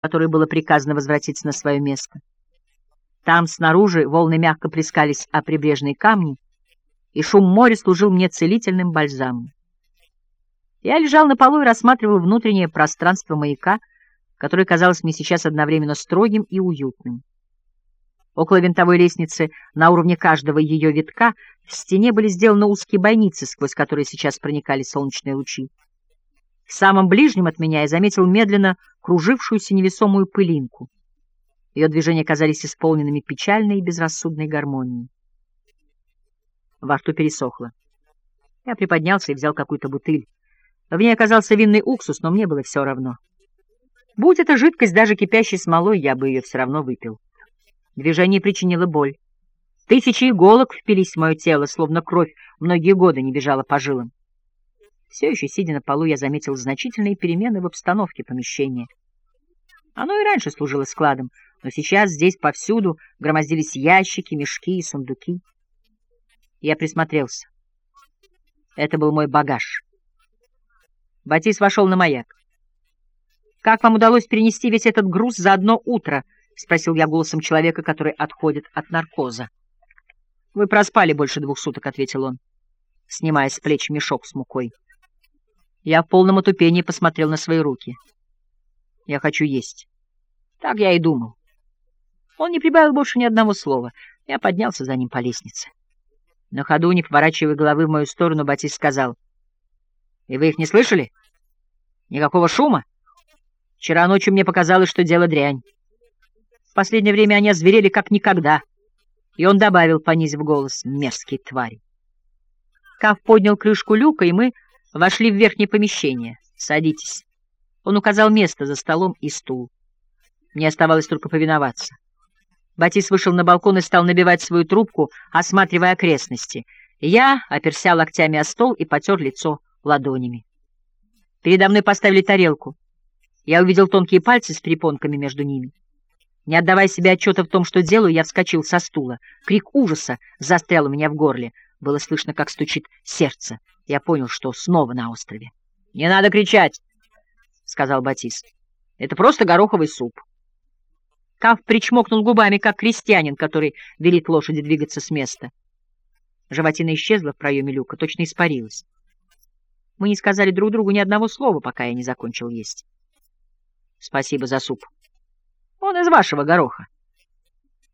которой было приказано возвратиться на свое место. Там, снаружи, волны мягко плескались о прибрежные камни, и шум моря служил мне целительным бальзамом. Я лежал на полу и рассматривал внутреннее пространство маяка, которое казалось мне сейчас одновременно строгим и уютным. Около винтовой лестницы, на уровне каждого ее витка, в стене были сделаны узкие бойницы, сквозь которые сейчас проникали солнечные лучи. В самом ближнем от меня я заметил медленно кружившуюся невесомую пылинку. Ее движения казались исполненными печальной и безрассудной гармонии. Во рту пересохло. Я приподнялся и взял какую-то бутыль. В ней оказался винный уксус, но мне было все равно. Будь это жидкость даже кипящей смолой, я бы ее все равно выпил. Движение причинило боль. Тысячи иголок впились в мое тело, словно кровь многие годы не бежала по жилам. Все еще, сидя на полу, я заметил значительные перемены в обстановке помещения. Оно и раньше служило складом, но сейчас здесь повсюду громоздились ящики, мешки и сундуки. Я присмотрелся. Это был мой багаж. Батис вошел на маяк. «Как вам удалось перенести весь этот груз за одно утро?» — спросил я голосом человека, который отходит от наркоза. «Вы проспали больше двух суток», — ответил он, снимая с плеч мешок с мукой. Я в полном отупении посмотрел на свои руки. Я хочу есть. Так я и думал. Он не прибавил больше ни одного слова. Я поднялся за ним по лестнице. На ходу, не поворачивая головы в мою сторону, Батис сказал. «И вы их не слышали? Никакого шума? Вчера ночью мне показалось, что дело дрянь. В последнее время они озверели как никогда». И он добавил, понизив голос, «мерзкие твари». Кав поднял крышку люка, и мы Вошли в верхнее помещение. Садитесь. Он указал место за столом и стул. Мне оставалось только повиноваться. Батис вышел на балкон и стал набивать свою трубку, осматривая окрестности. Я оперся локтями о стол и потер лицо ладонями. Передо мной поставили тарелку. Я увидел тонкие пальцы с перепонками между ними. Не отдавая себе отчета в том, что делаю, я вскочил со стула. Крик ужаса застрял у меня в горле. Было слышно, как стучит сердце. Я понял, что снова на острове. — Не надо кричать, — сказал Батист. — Это просто гороховый суп. Каф причмокнул губами, как крестьянин, который велит лошади двигаться с места. Животина исчезла в проеме люка, точно испарилась. Мы не сказали друг другу ни одного слова, пока я не закончил есть. Спасибо за суп. Он из вашего гороха.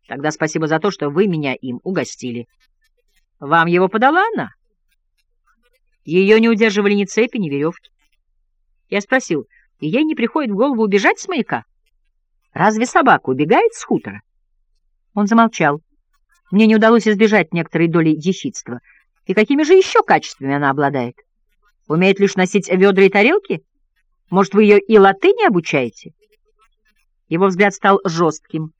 Тогда спасибо за то, что вы меня им угостили. Вам его подала она? Ее не удерживали ни цепи, ни веревки. Я спросил, и ей не приходит в голову убежать с маяка? Разве собака убегает с хутора? Он замолчал. Мне не удалось избежать некоторой доли ехидства. И какими же еще качествами она обладает? Умеет лишь носить ведра и тарелки? Может, вы ее и латыни обучаете? Его взгляд стал жестким.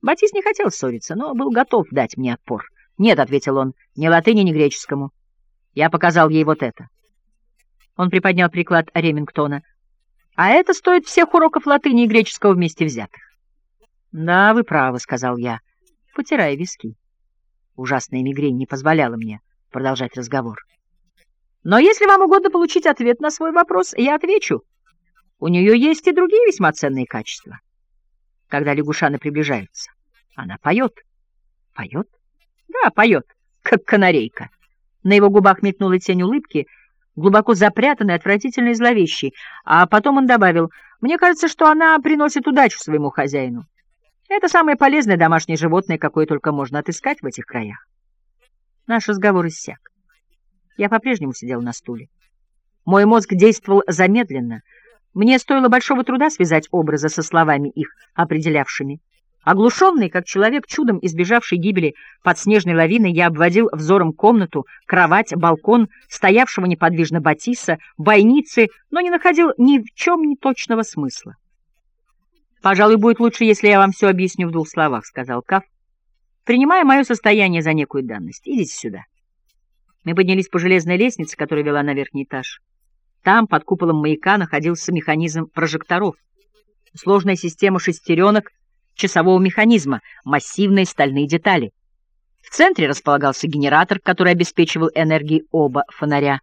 Батис не хотел ссориться, но был готов дать мне отпор. «Нет», — ответил он, — «ни латыни, ни греческому». Я показал ей вот это. Он приподнял приклад Ремингтона. А это стоит всех уроков латыни и греческого вместе взятых. Да, вы правы, сказал я, потирая виски. Ужасная мигрень не позволяла мне продолжать разговор. Но если вам угодно получить ответ на свой вопрос, я отвечу. У нее есть и другие весьма ценные качества. Когда лягушаны приближаются, она поет. Поет? Да, поет, как канарейка. На его губах мелькнула тень улыбки, глубоко запрятанной, отвратительной и зловещей. А потом он добавил, «Мне кажется, что она приносит удачу своему хозяину. Это самое полезное домашнее животное, какое только можно отыскать в этих краях». Наш разговор иссяк. Я по-прежнему сидел на стуле. Мой мозг действовал замедленно. Мне стоило большого труда связать образы со словами их определявшими. Оглушенный, как человек, чудом избежавший гибели под снежной лавиной, я обводил взором комнату, кровать, балкон, стоявшего неподвижно Батиса, бойницы, но не находил ни в чем ни точного смысла. «Пожалуй, будет лучше, если я вам все объясню в двух словах», — сказал Каф, принимая мое состояние за некую данность. «Идите сюда». Мы поднялись по железной лестнице, которая вела на верхний этаж. Там, под куполом маяка, находился механизм прожекторов. Сложная система шестеренок — часового механизма, массивные стальные детали. В центре располагался генератор, который обеспечивал энергией оба фонаря,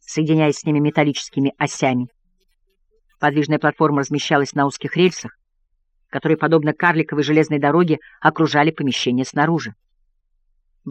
соединяясь с ними металлическими осями. Подвижная платформа размещалась на узких рельсах. которые, подобно карликовой железной дороге, окружали помещение снаружи.